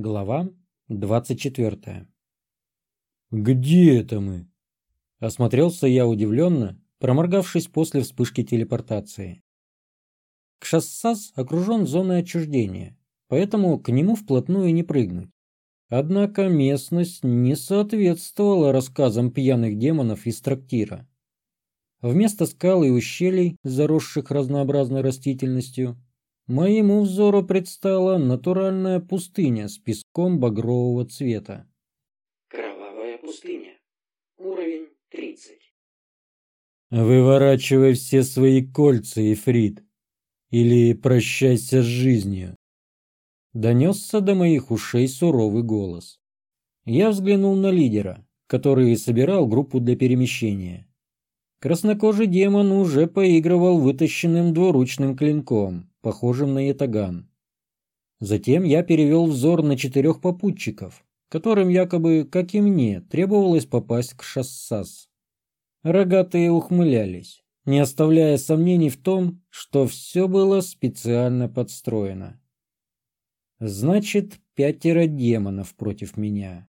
Глава 24 «Где это мы?» Осмотрелся я удивленно, проморгавшись после вспышки телепортации. Кшассас окружен зоной отчуждения, поэтому к нему вплотную не прыгнуть. Однако местность не соответствовала рассказам пьяных демонов из трактира. Вместо скал и ущелий, заросших разнообразной растительностью, моему взору предстала натуральная пустыня с песком багрового цвета. Кровавая пустыня. Уровень 30. Выворачивай все свои кольца, Ифрит, или прощайся с жизнью донесся до моих ушей суровый голос. Я взглянул на лидера, который собирал группу для перемещения. Краснокожий демон уже поигрывал вытащенным двуручным клинком, похожим на ятаган. Затем я перевел взор на четырех попутчиков, которым якобы, как и мне, требовалось попасть к шассас. Рогатые ухмылялись, не оставляя сомнений в том, что все было специально подстроено. Значит, пятеро демонов против меня.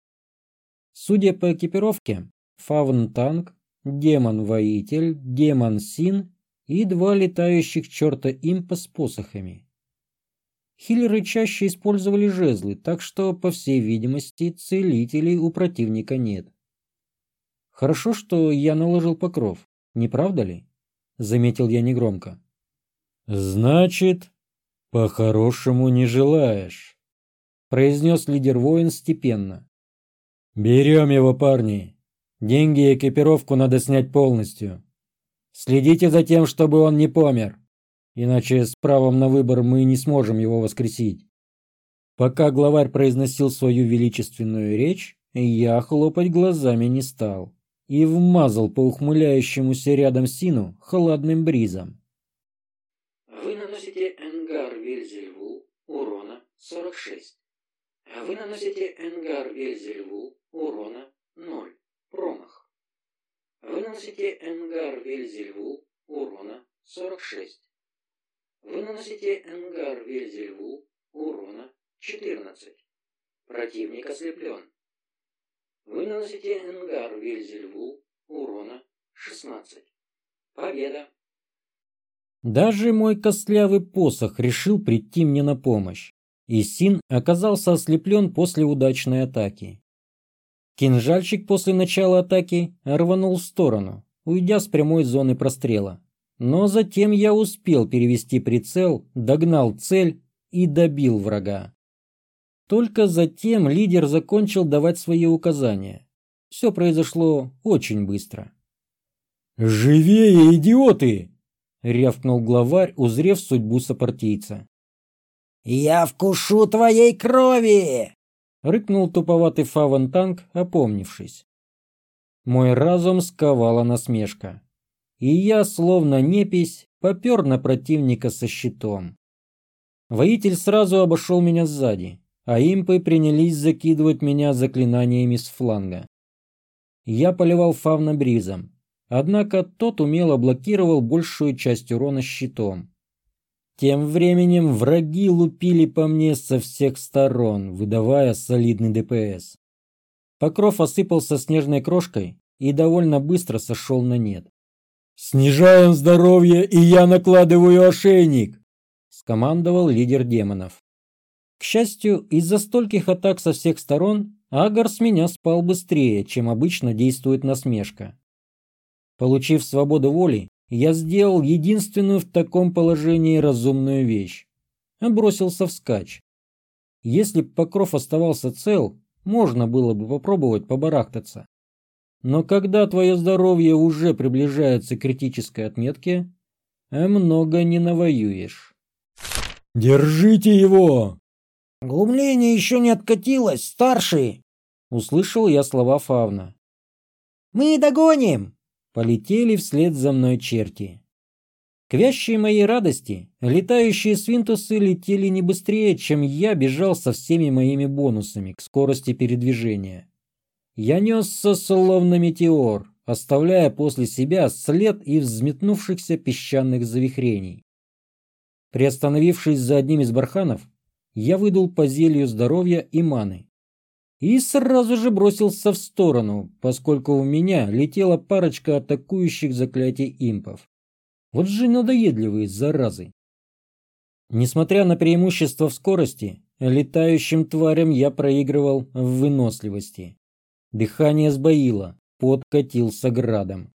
Судя по экипировке, фавн-танк, демон-воитель, демон-син и два летающих черта импа с посохами. Хиллеры чаще использовали жезлы, так что, по всей видимости, целителей у противника нет. Хорошо, что я наложил покров, не правда ли? Заметил я негромко. Значит, «По-хорошему не желаешь», — произнес лидер воин степенно. «Берем его, парни. Деньги и экипировку надо снять полностью. Следите за тем, чтобы он не помер, иначе с правом на выбор мы не сможем его воскресить». Пока главарь произносил свою величественную речь, я хлопать глазами не стал и вмазал по ухмыляющемуся рядом Сину холодным бризом. 46. А вы наносите Энгар Вельзельвул урона 0. Промах. Вы наносите Энгар Вельзельвул урона 46. Вы наносите Энгар Вельзельвул урона 14. Противник ослеплен. Вы наносите Энгар Вельзельвул урона 16. Победа. Даже мой костлявый посох решил прийти мне на помощь и Син оказался ослеплен после удачной атаки. Кинжальщик после начала атаки рванул в сторону, уйдя с прямой зоны прострела. Но затем я успел перевести прицел, догнал цель и добил врага. Только затем лидер закончил давать свои указания. Все произошло очень быстро. «Живее, идиоты!» — рявкнул главарь, узрев судьбу сопартийца. «Я вкушу твоей крови!» — рыкнул туповатый фавантанг, опомнившись. Мой разум сковала насмешка, и я, словно непись, попер на противника со щитом. Воитель сразу обошел меня сзади, а импы принялись закидывать меня заклинаниями с фланга. Я поливал фавна бризом, однако тот умело блокировал большую часть урона щитом. Тем временем враги лупили по мне со всех сторон, выдавая солидный ДПС. Покров осыпался снежной крошкой и довольно быстро сошел на нет. «Снижаем здоровье, и я накладываю ошейник!» – скомандовал лидер демонов. К счастью, из-за стольких атак со всех сторон Агар с меня спал быстрее, чем обычно действует насмешка. Получив свободу воли, я сделал единственную в таком положении разумную вещь. Бросился вскачь. Если б покров оставался цел, можно было бы попробовать побарахтаться. Но когда твое здоровье уже приближается к критической отметке, много не навоюешь. «Держите его!» «Глумление еще не откатилось, старший!» Услышал я слова Фавна. «Мы догоним!» Полетели вслед за мной черти. К вящей моей радости, летающие свинтусы летели не быстрее, чем я бежал со всеми моими бонусами к скорости передвижения. Я несся словно метеор, оставляя после себя след и взметнувшихся песчаных завихрений. Приостановившись за одним из барханов, я выдал по зелью здоровья и маны. И сразу же бросился в сторону, поскольку у меня летела парочка атакующих заклятий импов. Вот же надоедливые заразы. Несмотря на преимущество в скорости, летающим тварям я проигрывал в выносливости. Дыхание сбоило, пот катился градом.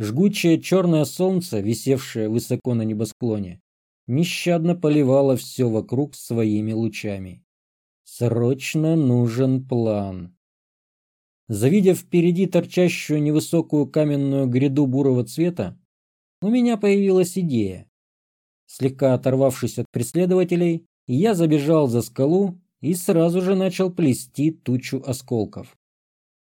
Жгучее черное солнце, висевшее высоко на небосклоне, нещадно поливало все вокруг своими лучами. Срочно нужен план. Завидев впереди торчащую невысокую каменную гряду бурого цвета, у меня появилась идея. Слегка оторвавшись от преследователей, я забежал за скалу и сразу же начал плести тучу осколков.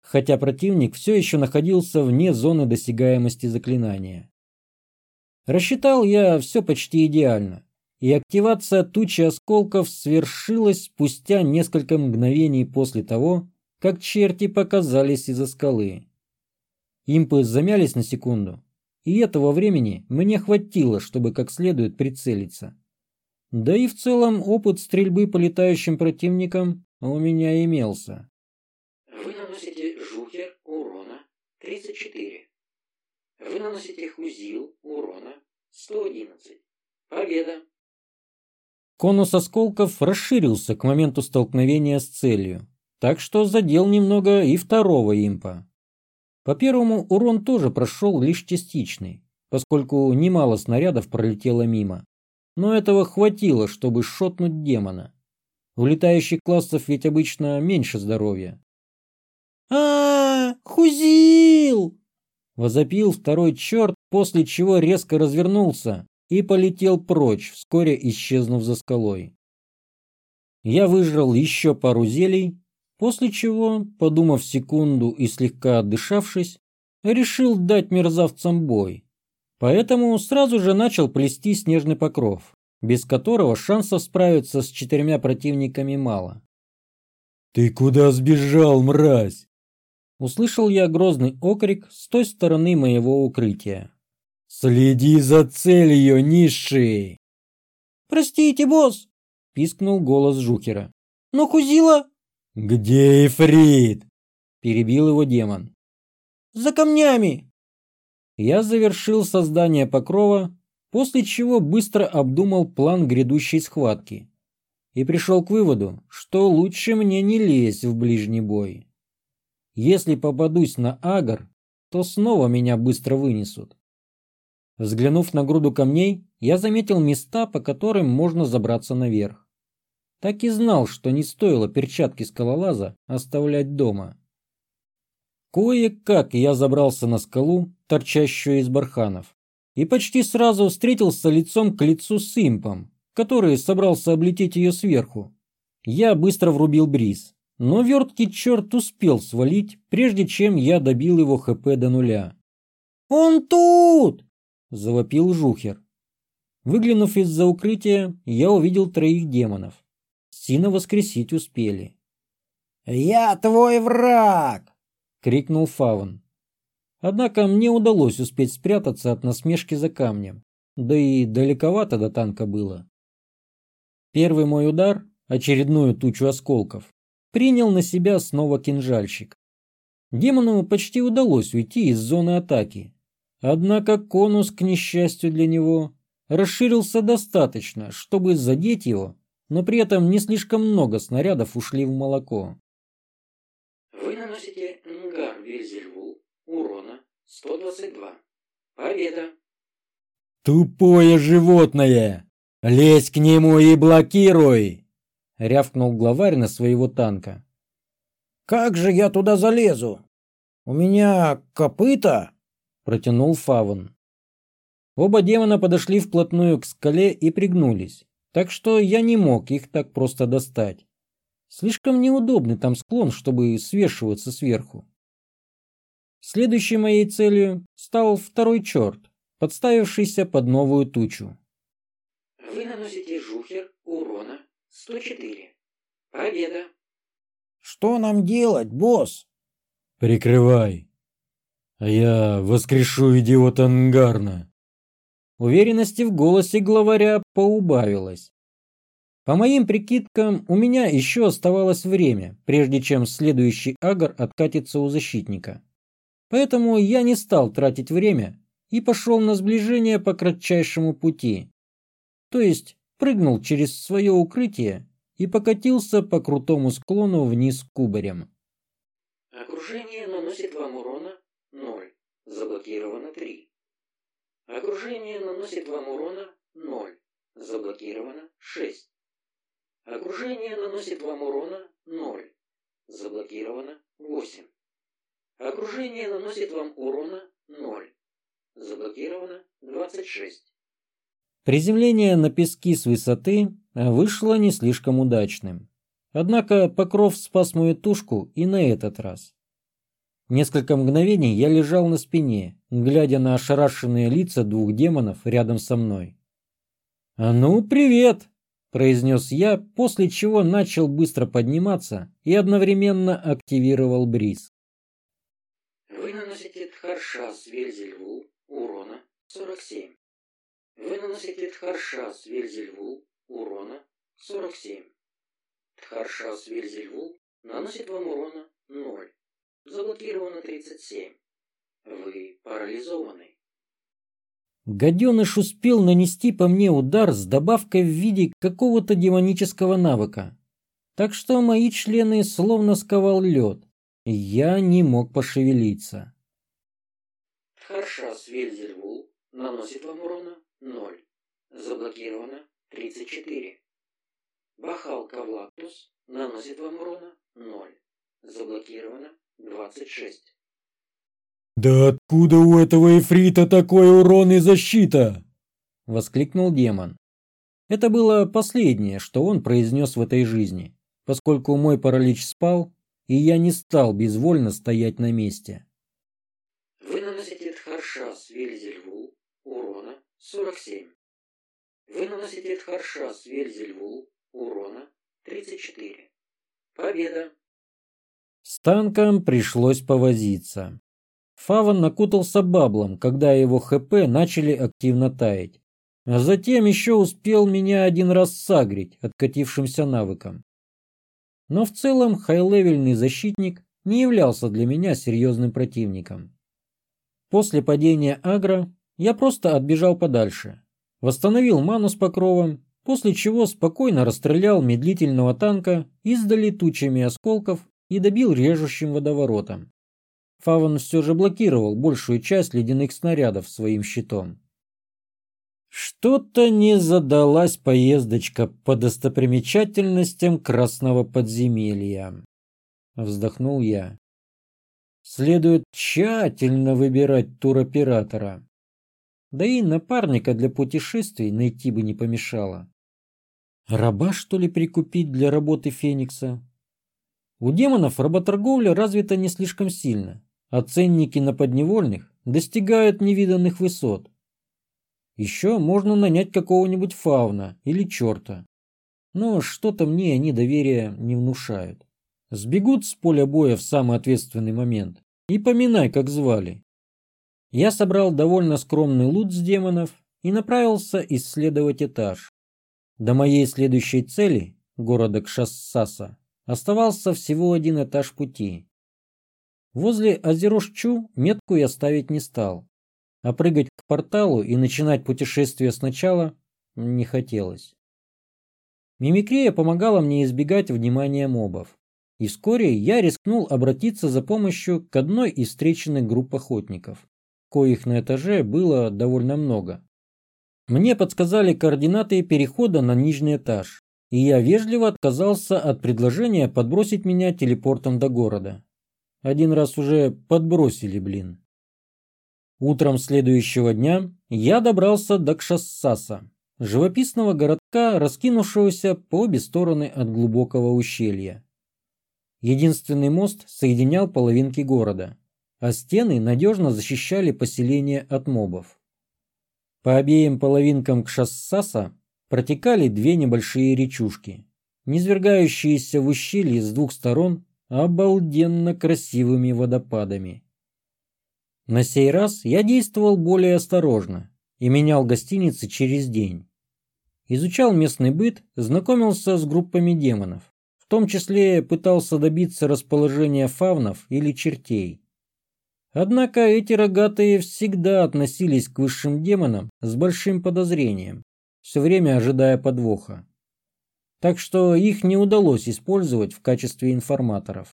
Хотя противник все еще находился вне зоны досягаемости заклинания. Рассчитал я все почти идеально, и активация тучи осколков свершилась спустя несколько мгновений после того, как черти показались из-за скалы. Импы замялись на секунду, и этого времени мне хватило, чтобы как следует прицелиться. Да и в целом опыт стрельбы по летающим противникам у меня имелся. Вы наносите жухер урона 34. Вы наносите хузил урона 111. Победа! Конус осколков расширился к моменту столкновения с целью, так что задел немного и второго импа. По первому урон тоже прошел лишь частичный, поскольку немало снарядов пролетело мимо. Но этого хватило, чтобы шотнуть демона. У летающих классов ведь обычно меньше здоровья. а, -а, -а Хузил!» Возопил второй черт, после чего резко развернулся и полетел прочь, вскоре исчезнув за скалой. Я выжрал еще пару зелий После чего, подумав секунду и слегка отдышавшись, решил дать мерзавцам бой. Поэтому сразу же начал плести снежный покров, без которого шансов справиться с четырьмя противниками мало. «Ты куда сбежал, мразь?» Услышал я грозный окрик с той стороны моего укрытия. «Следи за целью, низший!» «Простите, босс!» – пискнул голос Жукера. «Но Хузила...» «Где Ифрит?» – перебил его демон. «За камнями!» Я завершил создание покрова, после чего быстро обдумал план грядущей схватки и пришел к выводу, что лучше мне не лезть в ближний бой. Если попадусь на агар, то снова меня быстро вынесут. Взглянув на груду камней, я заметил места, по которым можно забраться наверх. Так и знал, что не стоило перчатки скалолаза оставлять дома. Кое-как я забрался на скалу, торчащую из барханов, и почти сразу встретился лицом к лицу с импом, который собрался облететь ее сверху. Я быстро врубил бриз, но верткий черт успел свалить, прежде чем я добил его ХП до нуля. «Он тут!» – завопил Жухер. Выглянув из-за укрытия, я увидел троих демонов. Сина воскресить успели. «Я твой враг!» — крикнул Фавн. Однако мне удалось успеть спрятаться от насмешки за камнем, да и далековато до танка было. Первый мой удар, очередную тучу осколков, принял на себя снова кинжальщик. Демону почти удалось уйти из зоны атаки, однако конус, к несчастью для него, расширился достаточно, чтобы задеть его но при этом не слишком много снарядов ушли в молоко. Вы наносите Нгар Вильзельвул урона 122. Победа! «Тупое животное! Лезь к нему и блокируй!» — рявкнул главарь на своего танка. «Как же я туда залезу? У меня копыта!» — протянул Фавн. Оба демона подошли вплотную к скале и пригнулись так что я не мог их так просто достать. Слишком неудобный там склон, чтобы свешиваться сверху. Следующей моей целью стал второй черт, подставившийся под новую тучу. Вы наносите жухер урона 104. Победа. Что нам делать, босс? Прикрывай. А я воскрешу идиота Ангарна. Уверенности в голосе главаря поубавилось. По моим прикидкам, у меня еще оставалось время, прежде чем следующий агр откатится у защитника. Поэтому я не стал тратить время и пошел на сближение по кратчайшему пути. То есть прыгнул через свое укрытие и покатился по крутому склону вниз кубарем. Окружение наносит вам урона 0. Заблокировано 3. Окружение наносит вам урона 0. Заблокировано 6. Окружение наносит вам урона 0. Заблокировано 8. Окружение наносит вам урона 0. Заблокировано 26. Приземление на пески с высоты вышло не слишком удачным. Однако покров спас мою тушку и на этот раз. Несколько мгновений я лежал на спине, глядя на ошарашенные лица двух демонов рядом со мной. «А ну, привет!» произнес я, после чего начал быстро подниматься и одновременно активировал бриз. Вы наносите Тхаршас Вельзельвул урона 47. Вы наносите Тхаршас Вельзельвул урона 47. Тхаршас Вельзельвул наносит вам урона 0. Заблокировано 37. Вы парализованы. Гаденыш успел нанести по мне удар с добавкой в виде какого-то демонического навыка. Так что мои члены словно сковал лед. Я не мог пошевелиться. Харшас Вельзельвул наносит вам урона 0. Заблокировано 34. Бахал Кавлактус наносит вам урона 0. Заблокировано 26. «Да откуда у этого эфрита такой урон и защита?» — воскликнул демон. Это было последнее, что он произнес в этой жизни, поскольку мой паралич спал, и я не стал безвольно стоять на месте. Вы наносите Тхаршас Вельзельвул урона 47. Вы наносите Тхаршас Вельзельвул урона 34. Победа! С танком пришлось повозиться. Фаван накутался баблом, когда его ХП начали активно таять. А затем еще успел меня один раз сагрить откатившимся навыком. Но в целом хай-левельный защитник не являлся для меня серьезным противником. После падения агро я просто отбежал подальше, восстановил ману с покровом, после чего спокойно расстрелял медлительного танка издали тучами осколков и добил режущим водоворотом. Фаван все же блокировал большую часть ледяных снарядов своим щитом. Что-то не задалась поездочка по достопримечательностям Красного подземелья. Вздохнул я. Следует тщательно выбирать туроператора. Да и напарника для путешествий найти бы не помешало. Раба, что ли, прикупить для работы Феникса? У демонов работорговля развита не слишком сильно а ценники на подневольных достигают невиданных высот. Еще можно нанять какого-нибудь фауна или черта. Но что-то мне они доверия не внушают. Сбегут с поля боя в самый ответственный момент. И поминай, как звали. Я собрал довольно скромный лут с демонов и направился исследовать этаж. До моей следующей цели, города Кшассаса, оставался всего один этаж пути. Возле Озерош-Чу метку я ставить не стал, а прыгать к порталу и начинать путешествие сначала не хотелось. Мимикрия помогала мне избегать внимания мобов, и вскоре я рискнул обратиться за помощью к одной из встреченных групп охотников, коих на этаже было довольно много. Мне подсказали координаты перехода на нижний этаж, и я вежливо отказался от предложения подбросить меня телепортом до города. Один раз уже подбросили, блин. Утром следующего дня я добрался до Кшассаса, живописного городка, раскинувшегося по обе стороны от глубокого ущелья. Единственный мост соединял половинки города, а стены надежно защищали поселение от мобов. По обеим половинкам Кшассаса протекали две небольшие речушки, низвергающиеся в ущелье с двух сторон обалденно красивыми водопадами. На сей раз я действовал более осторожно и менял гостиницы через день. Изучал местный быт, знакомился с группами демонов. В том числе пытался добиться расположения фавнов или чертей. Однако эти рогатые всегда относились к высшим демонам с большим подозрением, все время ожидая подвоха. Так что их не удалось использовать в качестве информаторов.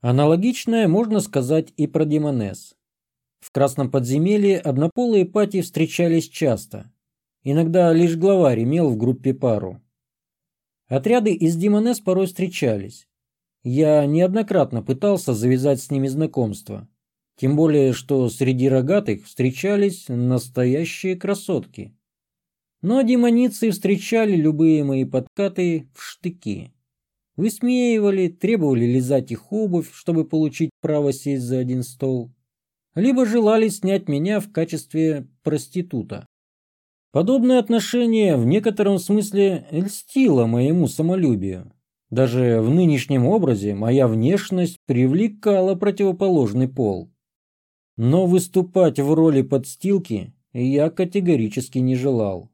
Аналогичное можно сказать и про демонесс. В Красном подземелье однополые пати встречались часто. Иногда лишь главарь имел в группе пару. Отряды из демонесс порой встречались. Я неоднократно пытался завязать с ними знакомство. Тем более, что среди рогатых встречались настоящие красотки. Но демоницы встречали любые мои подкаты в штыки. Высмеивали, требовали лизать их обувь, чтобы получить право сесть за один стол. Либо желали снять меня в качестве проститута. Подобное отношение в некотором смысле льстило моему самолюбию. Даже в нынешнем образе моя внешность привлекала противоположный пол. Но выступать в роли подстилки я категорически не желал.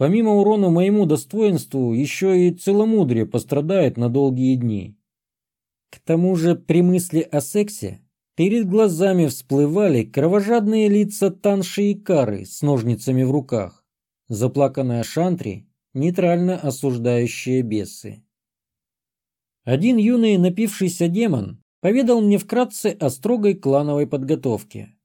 Помимо урона моему достоинству, еще и целомудрие пострадает на долгие дни. К тому же при мысли о сексе перед глазами всплывали кровожадные лица Танши и Кары с ножницами в руках, заплаканная Шантри, нейтрально осуждающие бесы. Один юный напившийся демон поведал мне вкратце о строгой клановой подготовке.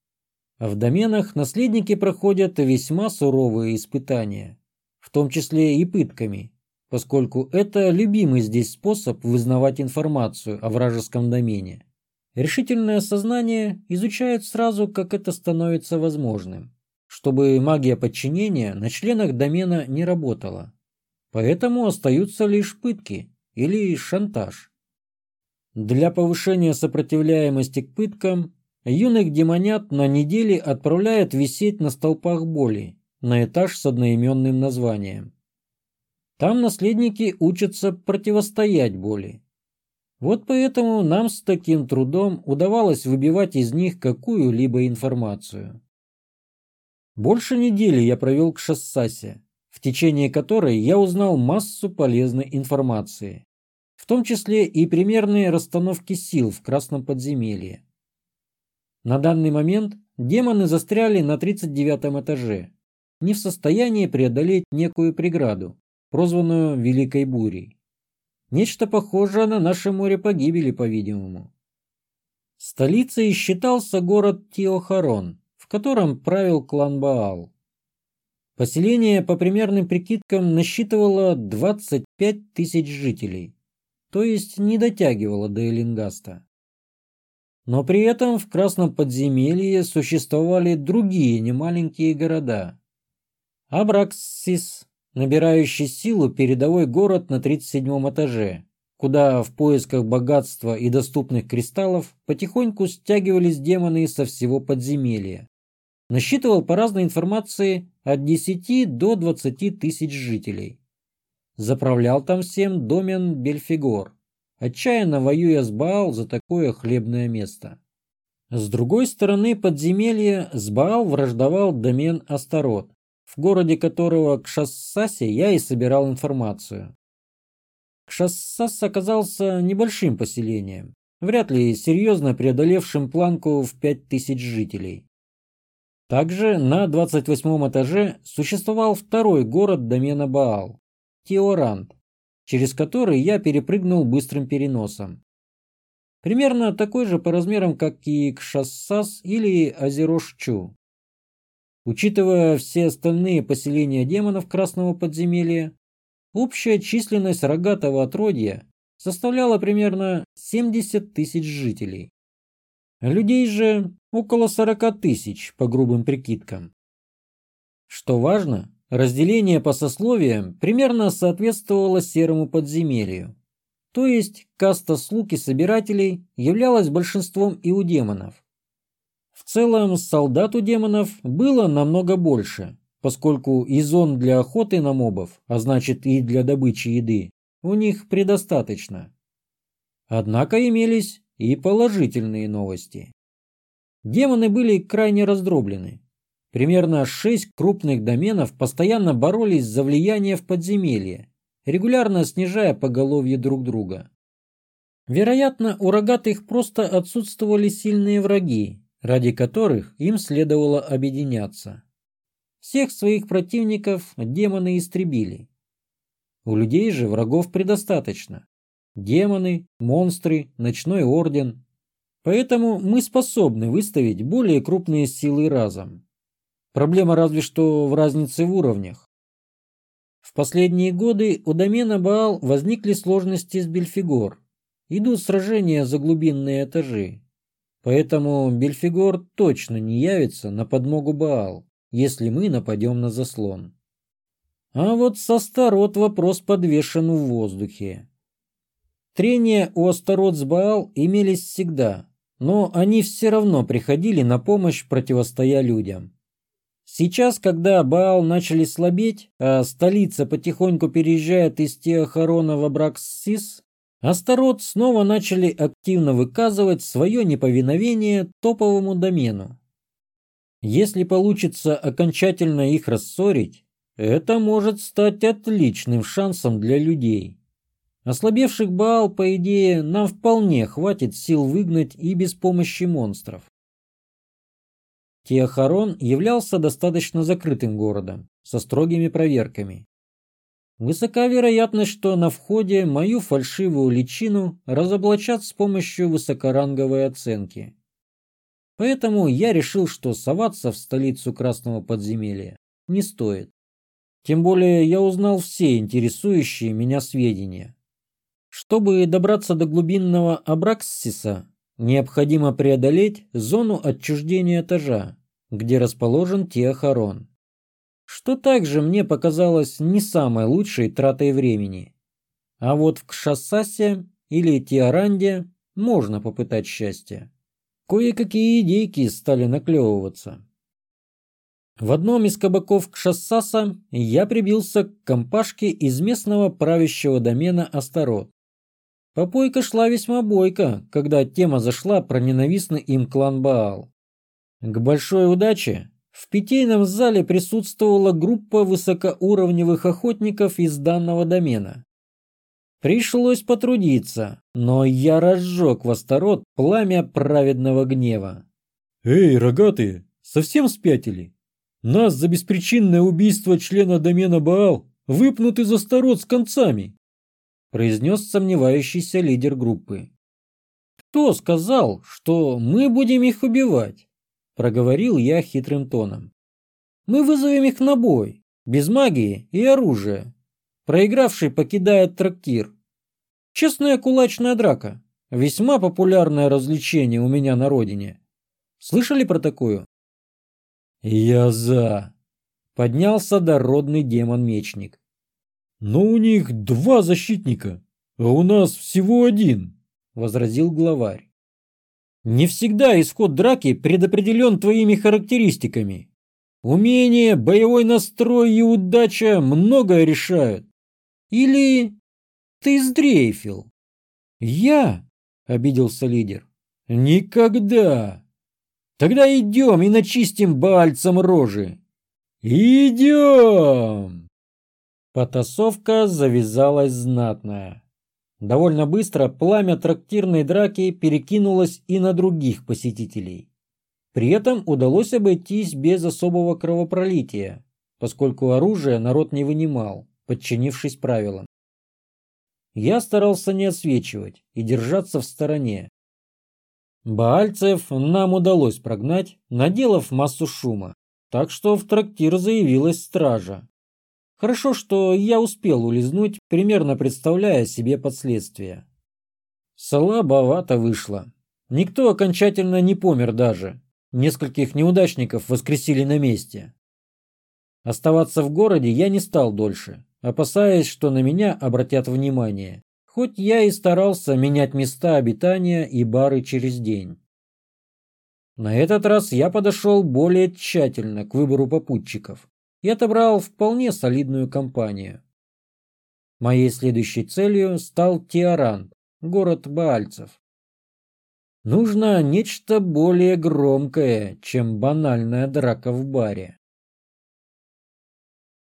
В доменах наследники проходят весьма суровые испытания, в том числе и пытками, поскольку это любимый здесь способ вызнавать информацию о вражеском домене. Решительное сознание изучает сразу, как это становится возможным, чтобы магия подчинения на членах домена не работала. Поэтому остаются лишь пытки, или шантаж. Для повышения сопротивляемости к пыткам юных демонят на неделе отправляют висеть на столпах боли на этаж с одноименным названием. Там наследники учатся противостоять боли. Вот поэтому нам с таким трудом удавалось выбивать из них какую-либо информацию. Больше недели я провел к Шассасе, в течение которой я узнал массу полезной информации, в том числе и примерные расстановки сил в Красном подземелье. На данный момент демоны застряли на 39 этаже, не в состоянии преодолеть некую преграду, прозванную Великой Бурей. Нечто похожее на наше море погибели, по-видимому. Столицей считался город Тиохарон, в котором правил клан Баал. Поселение, по примерным прикидкам, насчитывало 25 тысяч жителей, то есть не дотягивало до Эллингаста. Но при этом в Красном подземелье существовали другие немаленькие города. Абраксис, набирающий силу передовой город на 37 этаже, куда в поисках богатства и доступных кристаллов потихоньку стягивались демоны со всего подземелья насчитывал по разной информации от 10 до 20 тысяч жителей. Заправлял там всем домен Бельфигор, отчаянно воюя с Баал за такое хлебное место. С другой стороны подземелья с Баал враждовал домен Астарот, в городе которого к Шассасе я и собирал информацию. Кшассас оказался небольшим поселением, вряд ли серьезно преодолевшим планку в 5000 жителей. Также на 28 этаже существовал второй город домена Баал – Теорант, через который я перепрыгнул быстрым переносом. Примерно такой же по размерам, как и Кшассас или Азерошчу. Учитывая все остальные поселения демонов Красного подземелья, общая численность рогатого отродья составляла примерно 70 тысяч жителей. Людей же около 40 тысяч по грубым прикидкам. Что важно, разделение по сословиям примерно соответствовало серому подземелью. То есть каста слуг и собирателей являлась большинством и у демонов. В целом солдат у демонов было намного больше, поскольку и зон для охоты на мобов, а значит и для добычи еды, у них предостаточно. Однако имелись и положительные новости. Демоны были крайне раздроблены. примерно шесть крупных доменов постоянно боролись за влияние в подземелье, регулярно снижая поголовье друг друга. Вероятно, у рогатых просто отсутствовали сильные враги, ради которых им следовало объединяться. Всех своих противников демоны истребили. У людей же врагов предостаточно. Демоны, монстры, ночной орден. Поэтому мы способны выставить более крупные силы разом. Проблема разве что в разнице в уровнях. В последние годы у домена Баал возникли сложности с Бельфигор. Идут сражения за глубинные этажи. Поэтому Бельфигор точно не явится на подмогу Баал, если мы нападем на заслон. А вот со Астарот вопрос подвешен в воздухе. Трения у Астарот с Баал имелись всегда, но они все равно приходили на помощь, противостоя людям. Сейчас, когда Баал начали слабеть, а столица потихоньку переезжает из Теохарона в Абраксис, Астарот снова начали активно выказывать свое неповиновение топовому домену. Если получится окончательно их рассорить, это может стать отличным шансом для людей. Ослабевших Баал, по идее, нам вполне хватит сил выгнать и без помощи монстров. Теохарон являлся достаточно закрытым городом, со строгими проверками. Высока вероятность, что на входе мою фальшивую личину разоблачат с помощью высокоранговой оценки. Поэтому я решил, что соваться в столицу Красного подземелья не стоит. Тем более я узнал все интересующие меня сведения. Чтобы добраться до глубинного Абраксиса, необходимо преодолеть зону отчуждения этажа, где расположен Теохарон. Что также мне показалось не самой лучшей тратой времени. А вот в Кшасасе или Тиаранде можно попытать счастье. Кое-какие идейки стали наклевываться. В одном из кабаков Кшассаса я прибился к компашке из местного правящего домена Астарот. Попойка шла весьма бойко, когда тема зашла про ненавистный им клан Баал. К большой удаче в питейном зале присутствовала группа высокоуровневых охотников из данного домена. Пришлось потрудиться, но я разжег восторот пламя праведного гнева. «Эй, рогатые, совсем спятили? Нас за беспричинное убийство члена домена Баал выпнут из Астарот с концами произнес сомневающийся лидер группы. «Кто сказал, что мы будем их убивать?» – проговорил я хитрым тоном. «Мы вызовем их на бой, без магии и оружия. Проигравший покидает трактир. Честная кулачная драка. Весьма популярное развлечение у меня на родине. Слышали про такую?» «Я за!» – поднялся дородный демон-мечник. «Но у них два защитника, а у нас всего один», — возразил главарь. «Не всегда исход драки предопределен твоими характеристиками. Умение, боевой настрой и удача многое решают. Или ты сдрейфил?» «Я?» — обиделся лидер. «Никогда!» «Тогда идем и начистим бальцем рожи!» «Идем!» Потасовка завязалась знатная. Довольно быстро пламя трактирной драки перекинулось и на других посетителей. При этом удалось обойтись без особого кровопролития, поскольку оружие народ не вынимал, подчинившись правилам. Я старался не отсвечивать и держаться в стороне. Баальцев нам удалось прогнать, наделав массу шума, так что в трактир заявилась стража. Хорошо, что я успел улизнуть, примерно представляя себе последствия. Слабовато вышло. Никто окончательно не помер даже. Нескольких неудачников воскресили на месте. Оставаться в городе я не стал дольше, опасаясь, что на меня обратят внимание. Хоть я и старался менять места обитания и бары через день. На этот раз я подошел более тщательно к выбору попутчиков и отобрал вполне солидную компанию. Моей следующей целью стал Тиаран, город Баальцев. Нужно нечто более громкое, чем банальная драка в баре.